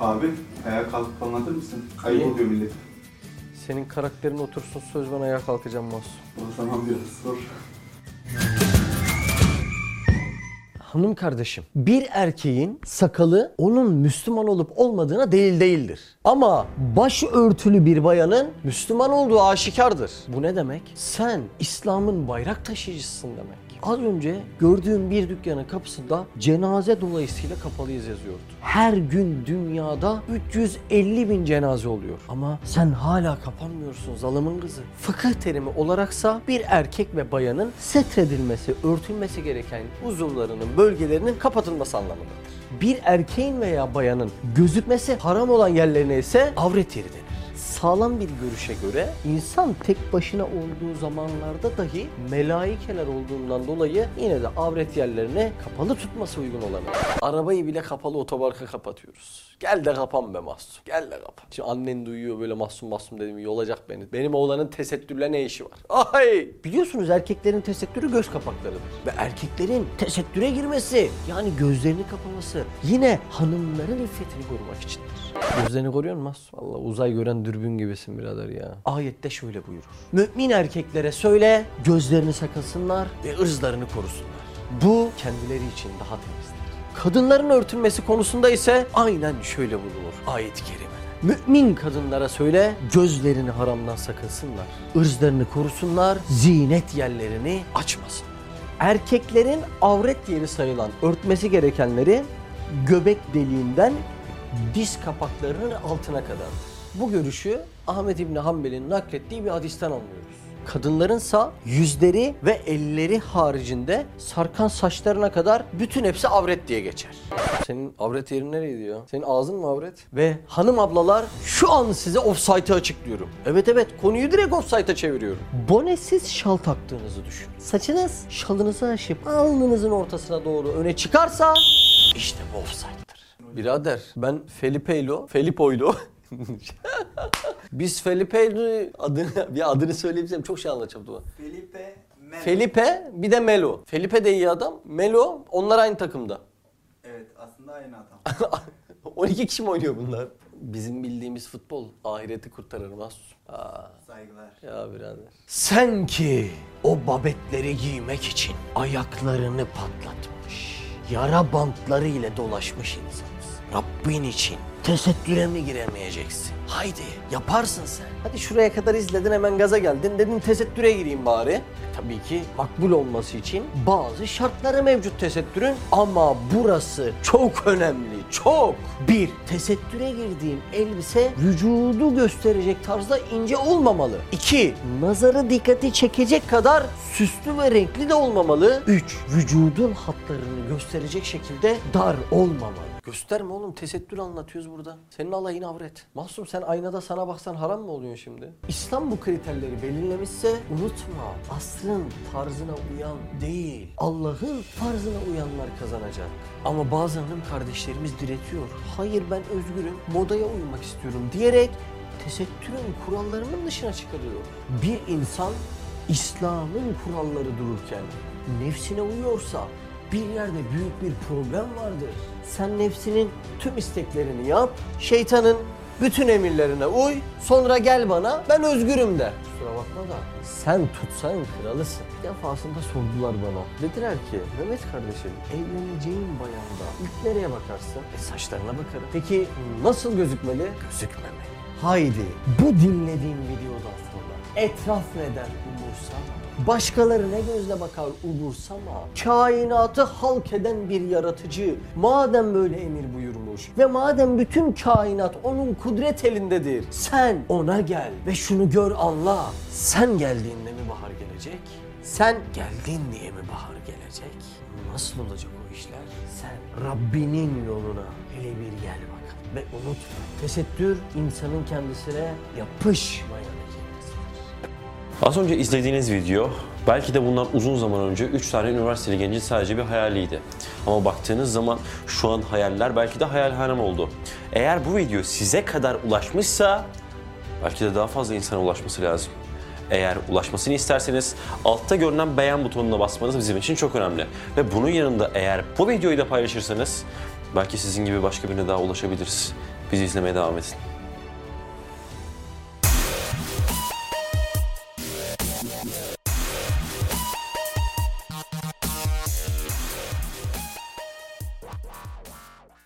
Abi ayağa kalkıp anlatır mısın? Ayıp İyi. oluyor millet. Senin karakterin otursun söz ben ayağa kalkacağım Mahsun. O zaman biraz sor. Hanım kardeşim, bir erkeğin sakalı onun Müslüman olup olmadığına delil değildir. Ama baş örtülü bir bayanın Müslüman olduğu aşikardır. Bu ne demek? Sen İslam'ın bayrak taşıyıcısın demek. Az önce gördüğüm bir dükkanın kapısında cenaze dolayısıyla kapalıyız yazıyordu. Her gün dünyada 350 bin cenaze oluyor. Ama sen hala kapanmıyorsun zalımın kızı. Fıkıh terimi olaraksa bir erkek ve bayanın setredilmesi, örtülmesi gereken uzuvlarının, bölgelerinin kapatılması anlamındadır. Bir erkeğin veya bayanın gözükmesi haram olan yerlerine ise avret yeri. Sağlam bir görüşe göre insan tek başına olduğu zamanlarda dahi melaikeler olduğundan dolayı yine de avret yerlerini kapalı tutması uygun olanı. Arabayı bile kapalı otobarka kapatıyoruz. Gel de kapan be mahsum. Gel de kapan. Şimdi annen duyuyor böyle mahsum mahsum dedim yolacak beni. Benim oğlanın tesettürle ne işi var? Ay! Biliyorsunuz erkeklerin tesettürü göz kapaklarıdır. Ve erkeklerin tesettüre girmesi yani gözlerini kapaması yine hanımların iffetini korumak içindir. Gözlerini koruyor musun Mahsum? Allah uzay gören dürbün gibisin birader ya. Ayette şöyle buyurur. Mümin erkeklere söyle gözlerini sakınsınlar ve ırzlarını korusunlar. Bu kendileri için daha temizdir. Kadınların örtünmesi konusunda ise aynen şöyle bulunur ayet-i kerime. Mümin kadınlara söyle gözlerini haramdan sakınsınlar. ırzlarını korusunlar, zinet yerlerini açmasın. Erkeklerin avret yeri sayılan örtmesi gerekenleri göbek deliğinden diz kapaklarının altına kadar. Bu görüşü Ahmet İbni Hanbel'in naklettiği bir hadisten anlıyoruz. Kadınlarınsa yüzleri ve elleri haricinde sarkan saçlarına kadar bütün hepsi avret diye geçer. Senin avret yerin nereydi ya? Senin ağzın mı avret? Ve hanım ablalar şu an size offside'ı açıklıyorum. Evet evet konuyu direkt offside'a çeviriyorum. Bonesiz şal taktığınızı düşün. Saçınız şalınızı aşıp alnınızın ortasına doğru öne çıkarsa işte bu offside'dır. Birader ben Felipe'ylo, Felipo'ylo biz Felipe'ylo adını, bir adını söyleyebilirsem çok şey anlatacağım. Dur. Felipe Melo. Felipe bir de Melo. Felipe de iyi adam. Melo onlar aynı takımda. Evet aslında aynı adam. 12 kişi mi oynuyor bunlar? Bizim bildiğimiz futbol ahireti kurtarır Mahsus. Aa, Saygılar. ya birader. Sen ki o babetleri giymek için ayaklarını patlatmış, yara bantları ile dolaşmış insansın. Rabbin için tesettüre mi giremeyeceksin? Haydi yaparsın sen. Hadi şuraya kadar izledin hemen gaza geldin. Dedin tesettüre gireyim bari. Tabii ki makbul olması için bazı şartları mevcut tesettürün. Ama burası çok önemli. Çok. Bir, tesettüre girdiğin elbise vücudu gösterecek tarzda ince olmamalı. İki, nazarı dikkati çekecek kadar süslü ve renkli de olmamalı. Üç, vücudun hatlarını gösterecek şekilde dar olmamalı. Gösterme oğlum tesettür anlatıyoruz burada. Senin alayın avret. Mahsum sen aynada sana baksan haram mı oluyor şimdi? İslam bu kriterleri belirlemişse unutma asrın tarzına uyan değil. Allah'ın tarzına uyanlar kazanacak. Ama bazı hanım kardeşlerimiz diretiyor. Hayır ben özgürüm, modaya uymak istiyorum diyerek tesettürün kurallarının dışına çıkarıyor. Bir insan İslam'ın kuralları dururken nefsine uyuyorsa bir yerde büyük bir problem vardır. Sen nefsinin tüm isteklerini yap, şeytanın bütün emirlerine uy, sonra gel bana ben özgürüm de. Kusura bakma da sen tutsan kralısın. Bir defasında sordular bana. Dediler ki Mehmet kardeşim evleneceğin bayanda ilk nereye bakarsın? E saçlarına bakarım. Peki nasıl gözükmeli? Gözükmemeli. Haydi bu dinlediğim videodan sonra etraf ne der umursama. Başkaları ne gözle bakar umursama. Kainatı halk eden bir yaratıcı. Madem böyle emir buyurmuş ve madem bütün kainat onun kudret elindedir. Sen ona gel ve şunu gör anla. Sen geldiğinde mi bahar gelecek? Sen geldin diye mi bahar gelecek? Nasıl olacak o işler? Sen Rabbinin yoluna hele bir gel bakalım. Ve unutma tesettür insanın kendisine yapışmayan kelimesidir. Az önce izlediğiniz video belki de bundan uzun zaman önce 3 tane üniversiteli gencin sadece bir hayaliydi. Ama baktığınız zaman şu an hayaller belki de hayalhanem oldu. Eğer bu video size kadar ulaşmışsa belki de daha fazla insana ulaşması lazım. Eğer ulaşmasını isterseniz altta görünen beğen butonuna basmanız bizim için çok önemli. Ve bunun yanında eğer bu videoyu da paylaşırsanız belki sizin gibi başka birine daha ulaşabiliriz. Bizi izlemeye devam edin.